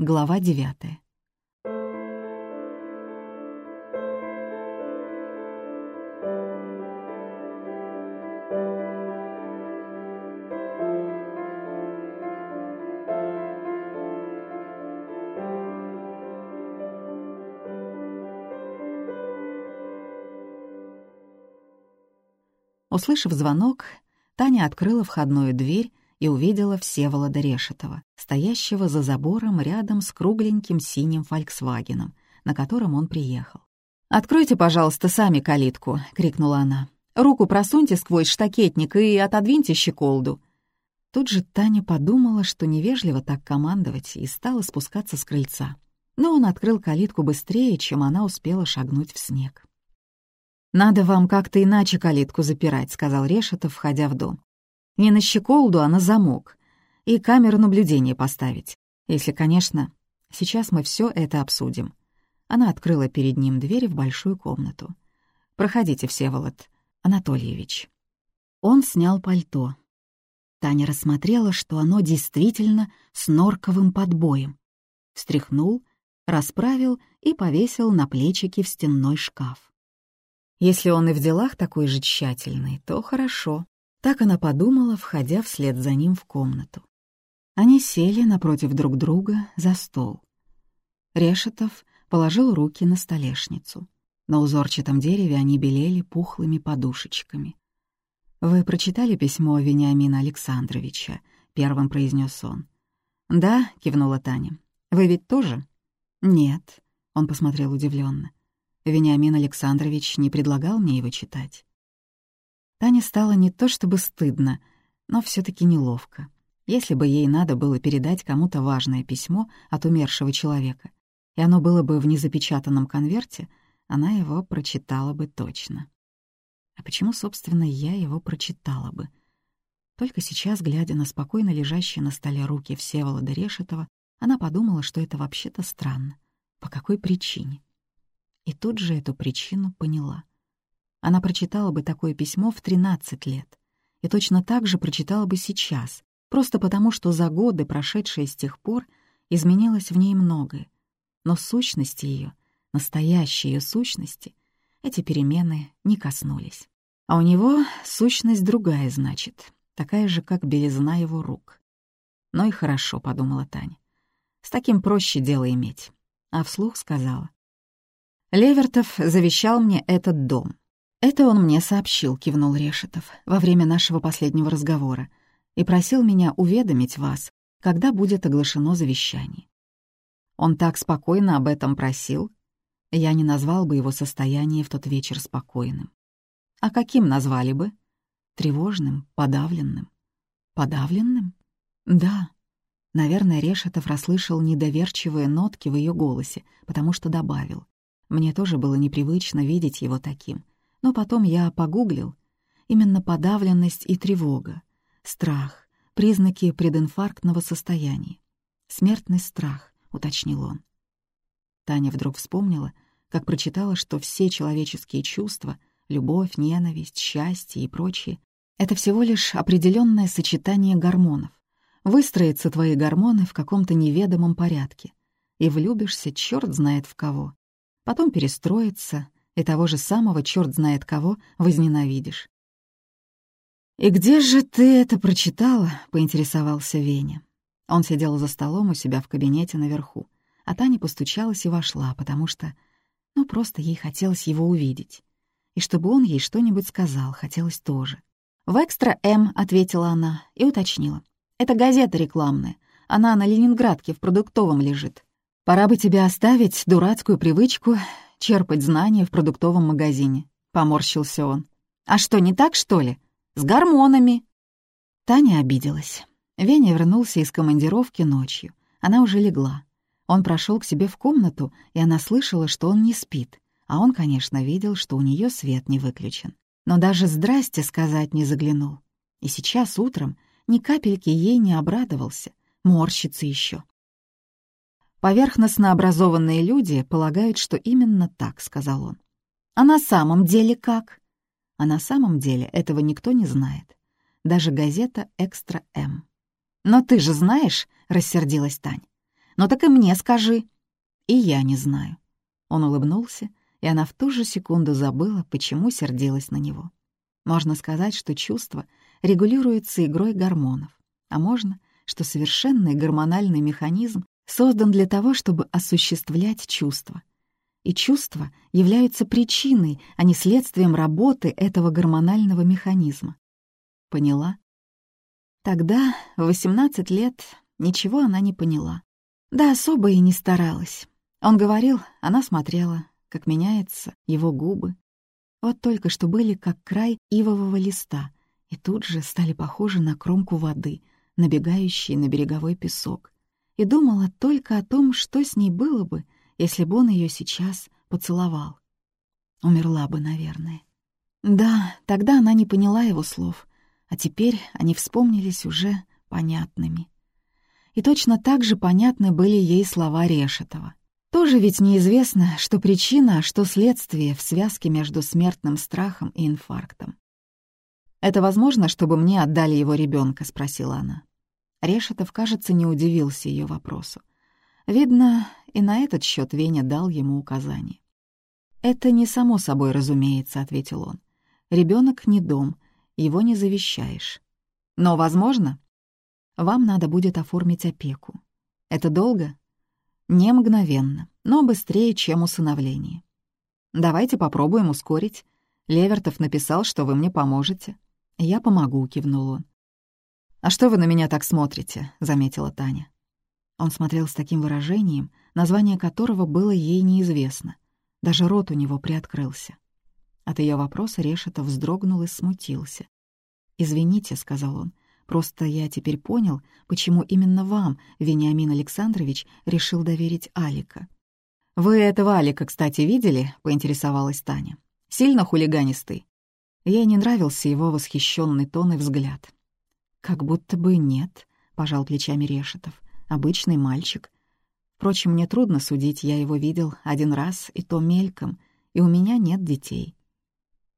Глава девятая. Услышав звонок, Таня открыла входную дверь и увидела Всеволода Решетова, стоящего за забором рядом с кругленьким синим «Фольксвагеном», на котором он приехал. «Откройте, пожалуйста, сами калитку», — крикнула она. «Руку просуньте сквозь штакетник и отодвиньте щеколду». Тут же Таня подумала, что невежливо так командовать, и стала спускаться с крыльца. Но он открыл калитку быстрее, чем она успела шагнуть в снег. «Надо вам как-то иначе калитку запирать», — сказал Решетов, входя в дом. Не на щеколду, а на замок. И камеру наблюдения поставить. Если, конечно, сейчас мы все это обсудим. Она открыла перед ним дверь в большую комнату. «Проходите, Всеволод Анатольевич». Он снял пальто. Таня рассмотрела, что оно действительно с норковым подбоем. Встряхнул, расправил и повесил на плечики в стенной шкаф. Если он и в делах такой же тщательный, то хорошо. Так она подумала, входя вслед за ним в комнату. Они сели напротив друг друга за стол. Решетов положил руки на столешницу. На узорчатом дереве они белели пухлыми подушечками. «Вы прочитали письмо Вениамина Александровича?» — первым произнес он. «Да», — кивнула Таня. «Вы ведь тоже?» «Нет», — он посмотрел удивленно. «Вениамин Александрович не предлагал мне его читать». Тане стало не то чтобы стыдно, но все таки неловко. Если бы ей надо было передать кому-то важное письмо от умершего человека, и оно было бы в незапечатанном конверте, она его прочитала бы точно. А почему, собственно, я его прочитала бы? Только сейчас, глядя на спокойно лежащие на столе руки Всеволода Решетова, она подумала, что это вообще-то странно. По какой причине? И тут же эту причину поняла. Она прочитала бы такое письмо в 13 лет. И точно так же прочитала бы сейчас, просто потому что за годы, прошедшие с тех пор, изменилось в ней многое. Но сущности ее, настоящей ее сущности, эти перемены не коснулись. А у него сущность другая, значит, такая же, как белизна его рук. «Ну и хорошо», — подумала Таня. «С таким проще дело иметь». А вслух сказала. «Левертов завещал мне этот дом. «Это он мне сообщил», — кивнул Решетов, «во время нашего последнего разговора, и просил меня уведомить вас, когда будет оглашено завещание». Он так спокойно об этом просил, я не назвал бы его состояние в тот вечер спокойным. А каким назвали бы? Тревожным, подавленным. Подавленным? Да. Наверное, Решетов расслышал недоверчивые нотки в ее голосе, потому что добавил. Мне тоже было непривычно видеть его таким — но потом я погуглил. Именно подавленность и тревога, страх, признаки прединфарктного состояния. «Смертный страх», — уточнил он. Таня вдруг вспомнила, как прочитала, что все человеческие чувства — любовь, ненависть, счастье и прочее — это всего лишь определенное сочетание гормонов. Выстроятся твои гормоны в каком-то неведомом порядке, и влюбишься черт знает в кого. Потом перестроится, и того же самого черт знает кого возненавидишь. «И где же ты это прочитала?» — поинтересовался Веня. Он сидел за столом у себя в кабинете наверху, а Таня постучалась и вошла, потому что, ну, просто ей хотелось его увидеть. И чтобы он ей что-нибудь сказал, хотелось тоже. «В «Экстра-М», — ответила она и уточнила. «Это газета рекламная. Она на Ленинградке в продуктовом лежит. Пора бы тебе оставить дурацкую привычку черпать знания в продуктовом магазине», — поморщился он. «А что, не так, что ли? С гормонами!» Таня обиделась. Веня вернулся из командировки ночью. Она уже легла. Он прошел к себе в комнату, и она слышала, что он не спит. А он, конечно, видел, что у нее свет не выключен. Но даже «здрасте» сказать не заглянул. И сейчас утром ни капельки ей не обрадовался. Морщится еще. Поверхностно образованные люди полагают, что именно так, сказал он. А на самом деле как? А на самом деле этого никто не знает. Даже газета «Экстра М». «Но ты же знаешь», — рассердилась Тань, «Ну так и мне скажи». «И я не знаю». Он улыбнулся, и она в ту же секунду забыла, почему сердилась на него. Можно сказать, что чувство регулируется игрой гормонов, а можно, что совершенный гормональный механизм создан для того, чтобы осуществлять чувства. И чувства являются причиной, а не следствием работы этого гормонального механизма. Поняла? Тогда, в 18 лет, ничего она не поняла. Да особо и не старалась. Он говорил, она смотрела, как меняются его губы. Вот только что были как край ивового листа, и тут же стали похожи на кромку воды, набегающей на береговой песок. И думала только о том, что с ней было бы, если бы он ее сейчас поцеловал. Умерла бы, наверное. Да, тогда она не поняла его слов, а теперь они вспомнились уже понятными. И точно так же понятны были ей слова Решетова. Тоже ведь неизвестно, что причина, а что следствие в связке между смертным страхом и инфарктом. «Это возможно, чтобы мне отдали его ребенка? спросила она. Решетов, кажется, не удивился ее вопросу. Видно, и на этот счет Веня дал ему указание. «Это не само собой разумеется», — ответил он. Ребенок не дом, его не завещаешь. Но, возможно, вам надо будет оформить опеку. Это долго? Не мгновенно, но быстрее, чем усыновление. Давайте попробуем ускорить. Левертов написал, что вы мне поможете. Я помогу, кивнул он. «А что вы на меня так смотрите?» — заметила Таня. Он смотрел с таким выражением, название которого было ей неизвестно. Даже рот у него приоткрылся. От ее вопроса Решетов вздрогнул и смутился. «Извините», — сказал он, — «просто я теперь понял, почему именно вам Вениамин Александрович решил доверить Алика». «Вы этого Алика, кстати, видели?» — поинтересовалась Таня. «Сильно хулиганистый?» Ей не нравился его восхищенный тон и взгляд. «Как будто бы нет», — пожал плечами Решетов обычный мальчик. Впрочем, мне трудно судить, я его видел один раз, и то мельком, и у меня нет детей.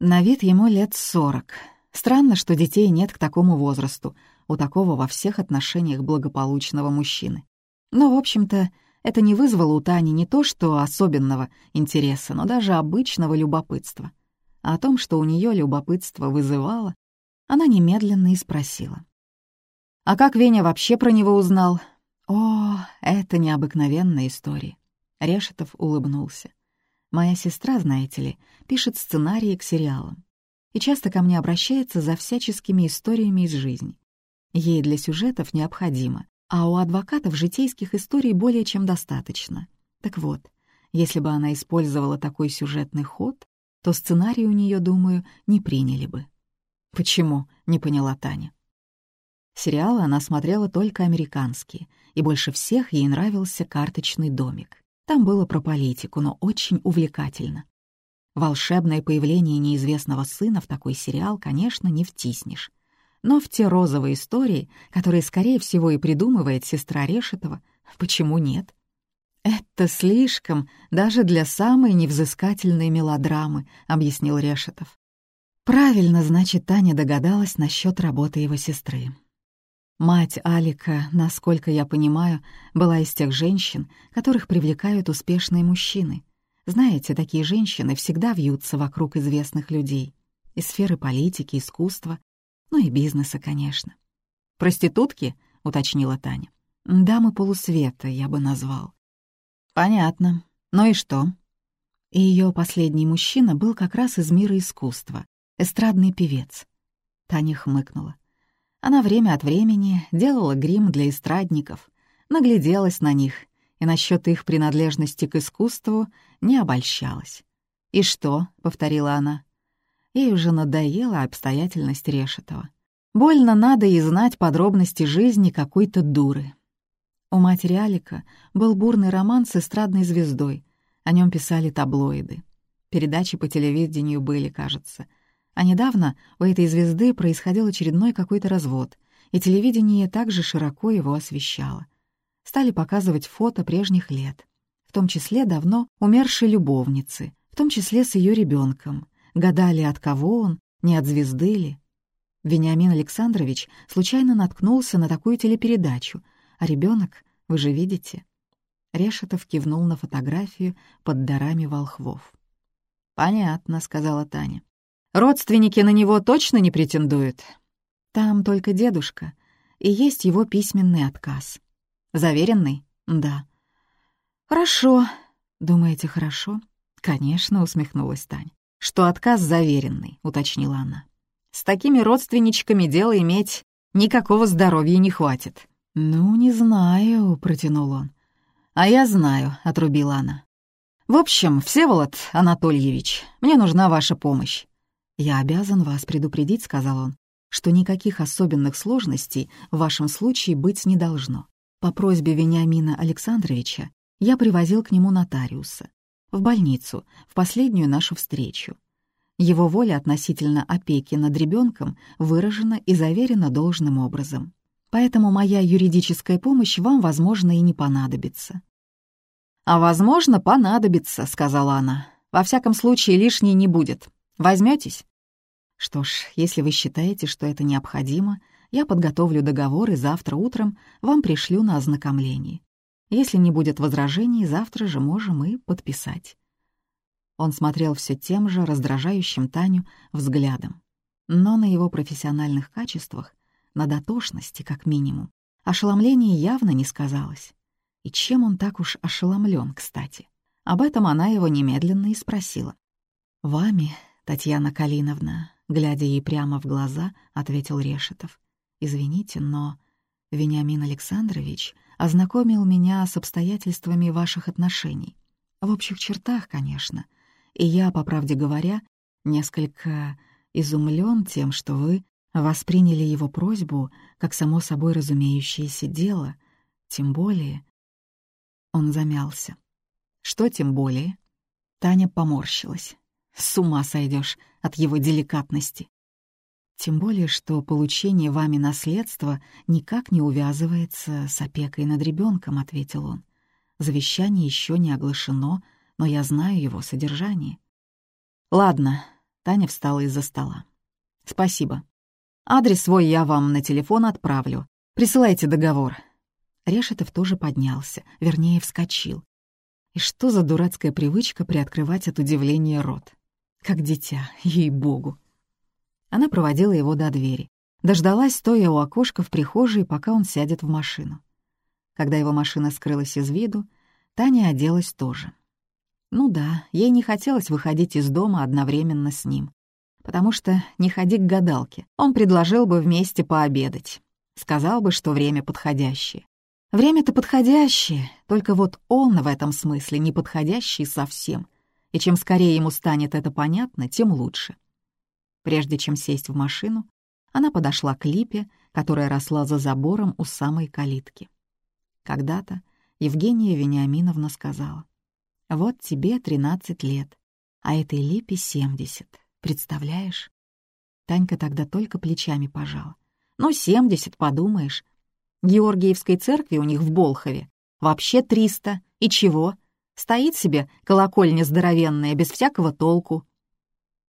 На вид ему лет сорок. Странно, что детей нет к такому возрасту, у такого во всех отношениях благополучного мужчины. Но, в общем-то, это не вызвало у Тани не то что особенного интереса, но даже обычного любопытства. А о том, что у нее любопытство вызывало, она немедленно и спросила. «А как Веня вообще про него узнал? О, это необыкновенная история. Решетов улыбнулся. Моя сестра, знаете ли, пишет сценарии к сериалам и часто ко мне обращается за всяческими историями из жизни. Ей для сюжетов необходимо, а у адвокатов житейских историй более чем достаточно. Так вот, если бы она использовала такой сюжетный ход, то сценарий у нее, думаю, не приняли бы. «Почему?» — не поняла Таня. Сериалы она смотрела только американские, и больше всех ей нравился «Карточный домик». Там было про политику, но очень увлекательно. Волшебное появление неизвестного сына в такой сериал, конечно, не втиснешь. Но в те розовые истории, которые, скорее всего, и придумывает сестра Решетова, почему нет? «Это слишком даже для самой невзыскательной мелодрамы», — объяснил Решетов. Правильно, значит, Таня догадалась насчет работы его сестры. Мать Алика, насколько я понимаю, была из тех женщин, которых привлекают успешные мужчины. Знаете, такие женщины всегда вьются вокруг известных людей. Из сферы политики, искусства, ну и бизнеса, конечно. «Проститутки?» — уточнила Таня. «Дамы полусвета, я бы назвал». «Понятно. Ну и что?» И ее последний мужчина был как раз из мира искусства, эстрадный певец. Таня хмыкнула. Она время от времени делала грим для эстрадников, нагляделась на них и насчет их принадлежности к искусству не обольщалась. «И что?» — повторила она. Ей уже надоела обстоятельность Решетова. Больно надо и знать подробности жизни какой-то дуры. У матери Алика был бурный роман с эстрадной звездой. О нем писали таблоиды. Передачи по телевидению были, кажется — а недавно у этой звезды происходил очередной какой-то развод, и телевидение также широко его освещало. Стали показывать фото прежних лет, в том числе давно умершей любовницы, в том числе с ее ребенком. Гадали, от кого он, не от звезды ли. Вениамин Александрович случайно наткнулся на такую телепередачу, а ребенок, вы же видите, Решетов кивнул на фотографию под дарами волхвов. «Понятно», — сказала Таня. «Родственники на него точно не претендуют?» «Там только дедушка, и есть его письменный отказ». «Заверенный?» «Да». «Хорошо». «Думаете, хорошо?» «Конечно», — усмехнулась Таня. «Что отказ заверенный», — уточнила она. «С такими родственничками дело иметь никакого здоровья не хватит». «Ну, не знаю», — протянул он. «А я знаю», — отрубила она. «В общем, Всеволод Анатольевич, мне нужна ваша помощь». «Я обязан вас предупредить», — сказал он, «что никаких особенных сложностей в вашем случае быть не должно. По просьбе Вениамина Александровича я привозил к нему нотариуса. В больницу, в последнюю нашу встречу. Его воля относительно опеки над ребенком выражена и заверена должным образом. Поэтому моя юридическая помощь вам, возможно, и не понадобится. «А, возможно, понадобится», — сказала она. «Во всяком случае, лишней не будет. Возьметесь? «Что ж, если вы считаете, что это необходимо, я подготовлю договор и завтра утром вам пришлю на ознакомление. Если не будет возражений, завтра же можем и подписать». Он смотрел все тем же раздражающим Таню взглядом. Но на его профессиональных качествах, на дотошности, как минимум, ошеломление явно не сказалось. И чем он так уж ошеломлен, кстати? Об этом она его немедленно и спросила. «Вами, Татьяна Калиновна», глядя ей прямо в глаза, ответил Решетов. «Извините, но Вениамин Александрович ознакомил меня с обстоятельствами ваших отношений. В общих чертах, конечно. И я, по правде говоря, несколько изумлен тем, что вы восприняли его просьбу как само собой разумеющееся дело, тем более, он замялся. «Что тем более?» Таня поморщилась. «С ума сойдешь от его деликатности». Тем более, что получение вами наследства никак не увязывается с опекой над ребенком, ответил он. Завещание еще не оглашено, но я знаю его содержание. Ладно, Таня встала из-за стола. Спасибо. Адрес свой я вам на телефон отправлю. Присылайте договор. Решетов тоже поднялся, вернее, вскочил. И что за дурацкая привычка приоткрывать от удивления рот? Как дитя, ей-богу. Она проводила его до двери. Дождалась, стоя у окошка в прихожей, пока он сядет в машину. Когда его машина скрылась из виду, Таня оделась тоже. Ну да, ей не хотелось выходить из дома одновременно с ним. Потому что не ходи к гадалке, он предложил бы вместе пообедать. Сказал бы, что время подходящее. Время-то подходящее, только вот он в этом смысле не подходящий совсем. И чем скорее ему станет это понятно, тем лучше. Прежде чем сесть в машину, она подошла к липе, которая росла за забором у самой калитки. Когда-то Евгения Вениаминовна сказала, «Вот тебе 13 лет, а этой липе 70. Представляешь?» Танька тогда только плечами пожала. «Ну, 70, подумаешь, Георгиевской церкви у них в Болхове вообще триста. И чего? Стоит себе колокольня здоровенная, без всякого толку.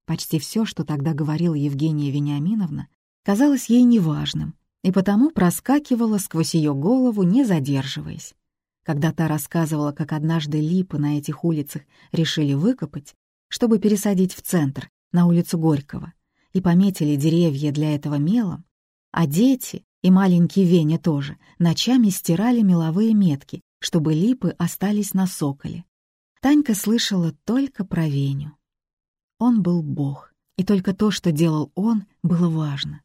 Почти все, что тогда говорила Евгения Вениаминовна, казалось ей неважным, и потому проскакивала сквозь ее голову, не задерживаясь. Когда та рассказывала, как однажды липы на этих улицах решили выкопать, чтобы пересадить в центр, на улицу Горького, и пометили деревья для этого мелом, а дети, и маленький Веня тоже, ночами стирали меловые метки, чтобы липы остались на соколе. Танька слышала только про Веню. Он был бог, и только то, что делал он, было важно.